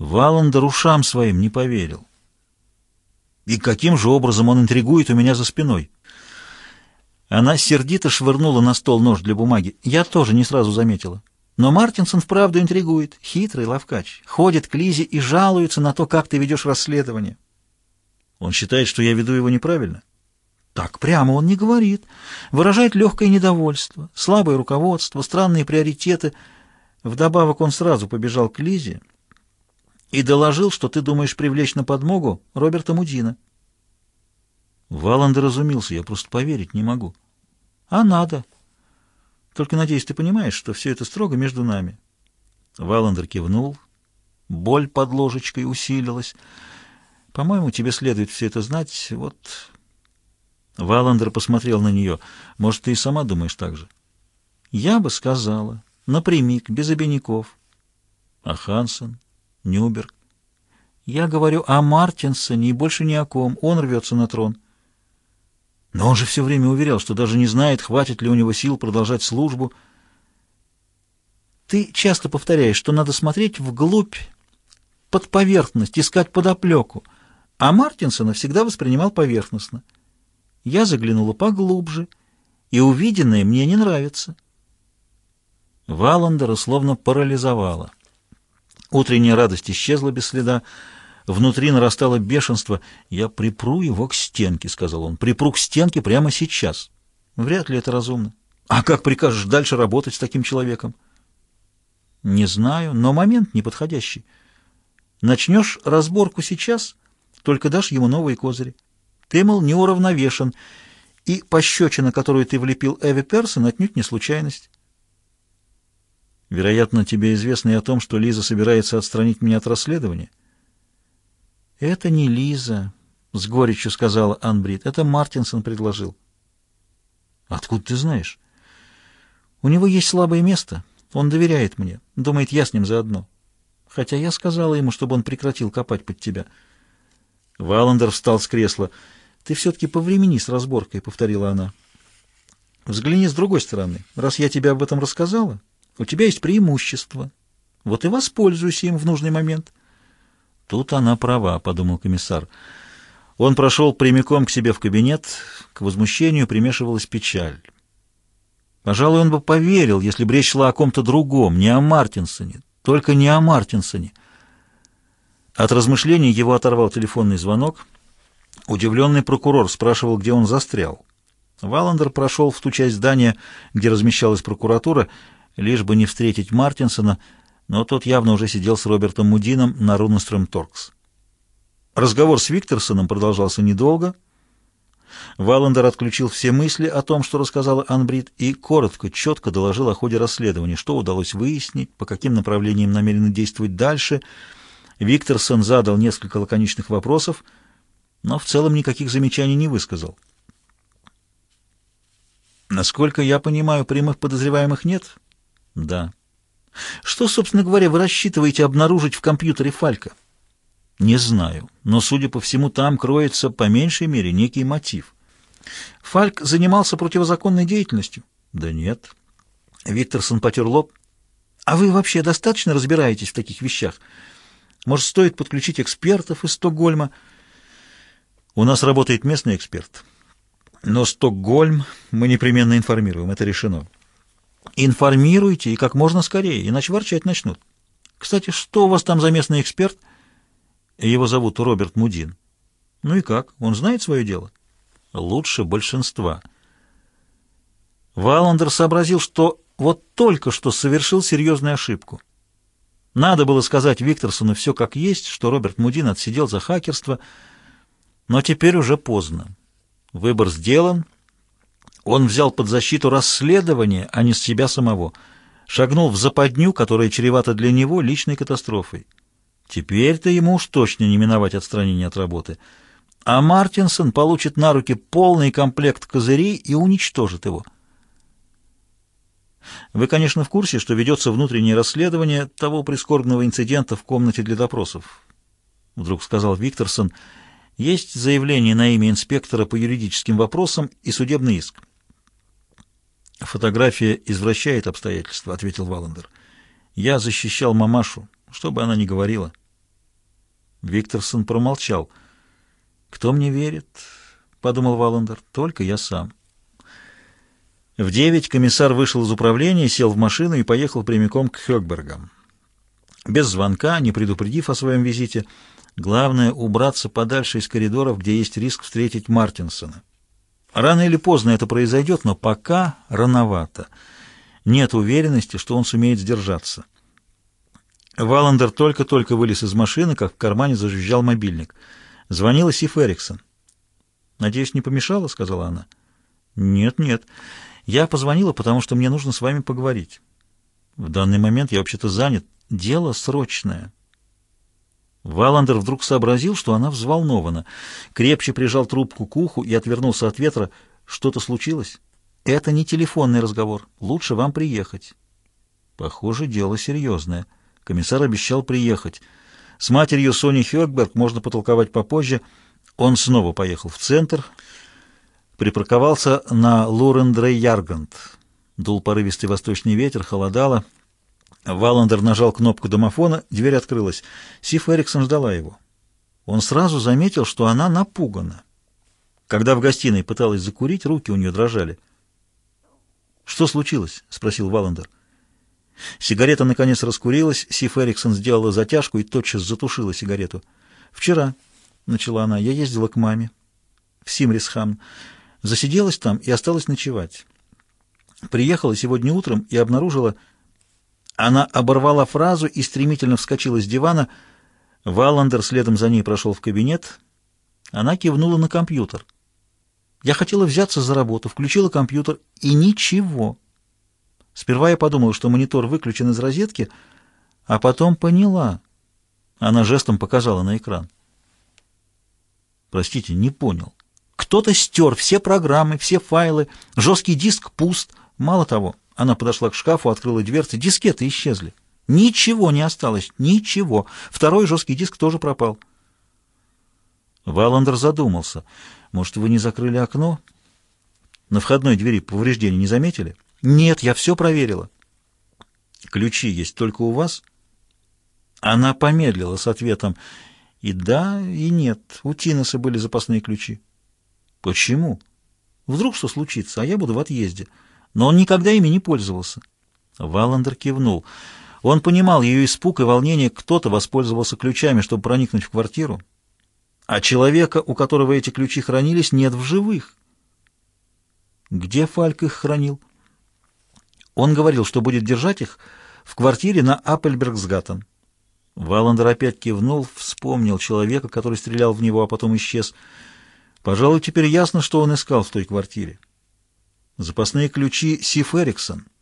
Валандер ушам своим не поверил. И каким же образом он интригует у меня за спиной? Она сердито швырнула на стол нож для бумаги. Я тоже не сразу заметила. Но Мартинсон вправду интригует. Хитрый ловкач. Ходит к Лизе и жалуется на то, как ты ведешь расследование. Он считает, что я веду его неправильно? Так прямо он не говорит. Выражает легкое недовольство, слабое руководство, странные приоритеты. Вдобавок он сразу побежал к Лизе и доложил, что ты думаешь привлечь на подмогу Роберта Мудина. Валандер разумился, я просто поверить не могу. А надо. Только, надеюсь, ты понимаешь, что все это строго между нами. Валандер кивнул. Боль под ложечкой усилилась. По-моему, тебе следует все это знать. Вот... Валандер посмотрел на нее. Может, ты и сама думаешь так же? Я бы сказала. Напрямик, без обиняков. А Хансен? Нюберг? Я говорю о Мартинсоне и больше ни о ком. Он рвется на трон. Но он же все время уверял, что даже не знает, хватит ли у него сил продолжать службу. Ты часто повторяешь, что надо смотреть вглубь, под поверхность, искать подоплеку, а Мартинсона всегда воспринимал поверхностно. Я заглянула поглубже, и увиденное мне не нравится. Валандера словно парализовала. Утренняя радость исчезла без следа, Внутри нарастало бешенство. «Я припру его к стенке», — сказал он. «Припру к стенке прямо сейчас». Вряд ли это разумно. А как прикажешь дальше работать с таким человеком? Не знаю, но момент неподходящий. Начнешь разборку сейчас, только дашь ему новые козыри. Ты, мол, неуравновешен, и пощечина, которую ты влепил Эви Персон, отнюдь не случайность. Вероятно, тебе известно и о том, что Лиза собирается отстранить меня от расследования. «Это не Лиза», — с горечью сказала Анбрид. «Это Мартинсон предложил». «Откуда ты знаешь?» «У него есть слабое место. Он доверяет мне. Думает, я с ним заодно. Хотя я сказала ему, чтобы он прекратил копать под тебя». Валандер встал с кресла. «Ты все-таки повремени с разборкой», — повторила она. «Взгляни с другой стороны. Раз я тебе об этом рассказала, у тебя есть преимущество. Вот и воспользуйся им в нужный момент». Тут она права, подумал комиссар. Он прошел прямиком к себе в кабинет, к возмущению примешивалась печаль. Пожалуй, он бы поверил, если бы речь шла о ком-то другом, не о Мартинсоне, только не о Мартинсоне. От размышлений его оторвал телефонный звонок. Удивленный прокурор спрашивал, где он застрял. Валандер прошел в ту часть здания, где размещалась прокуратура, лишь бы не встретить Мартинсона, но тот явно уже сидел с Робертом Мудином на Рунестрем Торкс. Разговор с Викторсоном продолжался недолго. Валандер отключил все мысли о том, что рассказала Анбрид, и коротко, четко доложил о ходе расследования, что удалось выяснить, по каким направлениям намерены действовать дальше. Викторсон задал несколько лаконичных вопросов, но в целом никаких замечаний не высказал. Насколько я понимаю, прямых подозреваемых нет? Да. Что, собственно говоря, вы рассчитываете обнаружить в компьютере Фалька? Не знаю, но, судя по всему, там кроется по меньшей мере некий мотив. Фальк занимался противозаконной деятельностью? Да нет. Викторсон потер лоб. А вы вообще достаточно разбираетесь в таких вещах? Может, стоит подключить экспертов из Стокгольма? У нас работает местный эксперт. Но Стокгольм мы непременно информируем, это решено. Информируйте и как можно скорее, иначе ворчать начнут. Кстати, что у вас там за местный эксперт? Его зовут Роберт Мудин. Ну и как? Он знает свое дело? Лучше большинства. Валандер сообразил, что вот только что совершил серьезную ошибку. Надо было сказать Викторсону все как есть, что Роберт Мудин отсидел за хакерство, но теперь уже поздно. Выбор сделан — он взял под защиту расследование, а не с себя самого. Шагнул в западню, которая чревата для него личной катастрофой. Теперь-то ему уж точно не миновать отстранения от работы. А Мартинсон получит на руки полный комплект козырей и уничтожит его. Вы, конечно, в курсе, что ведется внутреннее расследование того прискорбного инцидента в комнате для допросов. Вдруг сказал Викторсон. Есть заявление на имя инспектора по юридическим вопросам и судебный иск. «Фотография извращает обстоятельства», — ответил Валандер. «Я защищал мамашу, что бы она ни говорила». Викторсон промолчал. «Кто мне верит?» — подумал Валандер. «Только я сам». В девять комиссар вышел из управления, сел в машину и поехал прямиком к Хёкбергам. Без звонка, не предупредив о своем визите, главное — убраться подальше из коридоров, где есть риск встретить Мартинсона. Рано или поздно это произойдет, но пока рановато. Нет уверенности, что он сумеет сдержаться. Валандер только-только вылез из машины, как в кармане зажужжал мобильник. Звонила Сиф Эриксон. «Надеюсь, не помешала?» — сказала она. «Нет, нет. Я позвонила, потому что мне нужно с вами поговорить. В данный момент я вообще-то занят. Дело срочное». Валандер вдруг сообразил, что она взволнована. Крепче прижал трубку к уху и отвернулся от ветра. «Что-то случилось?» «Это не телефонный разговор. Лучше вам приехать». «Похоже, дело серьезное». Комиссар обещал приехать. С матерью Сони Хёкберг можно потолковать попозже. Он снова поехал в центр, припарковался на Лурендрей-Яргант. Дул порывистый восточный ветер, холодало. Валандер нажал кнопку домофона, дверь открылась. Сиф Эриксон ждала его. Он сразу заметил, что она напугана. Когда в гостиной пыталась закурить, руки у нее дрожали. «Что случилось?» — спросил Валандер. Сигарета наконец раскурилась, Сиф Эриксон сделала затяжку и тотчас затушила сигарету. «Вчера», — начала она, — «я ездила к маме в Симрисхам, засиделась там и осталась ночевать. Приехала сегодня утром и обнаружила...» Она оборвала фразу и стремительно вскочила с дивана. Валандер следом за ней прошел в кабинет. Она кивнула на компьютер. Я хотела взяться за работу, включила компьютер, и ничего. Сперва я подумала, что монитор выключен из розетки, а потом поняла. Она жестом показала на экран. Простите, не понял. Кто-то стер все программы, все файлы, жесткий диск пуст. Мало того, она подошла к шкафу, открыла дверцы, дискеты исчезли. Ничего не осталось, ничего. Второй жесткий диск тоже пропал. Валандер задумался. Может, вы не закрыли окно? На входной двери повреждений не заметили? — «Нет, я все проверила». «Ключи есть только у вас?» Она помедлила с ответом. «И да, и нет. У Тиноса были запасные ключи». «Почему?» «Вдруг что случится, а я буду в отъезде». Но он никогда ими не пользовался. Валандер кивнул. Он понимал ее испуг и волнение. Кто-то воспользовался ключами, чтобы проникнуть в квартиру. А человека, у которого эти ключи хранились, нет в живых. Где Фальк их хранил? Он говорил, что будет держать их в квартире на Аппельбергсгаттен. Валандер опять кивнул, вспомнил человека, который стрелял в него, а потом исчез. Пожалуй, теперь ясно, что он искал в той квартире. Запасные ключи Сиф Эриксон —